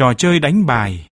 trò chơi đánh bài,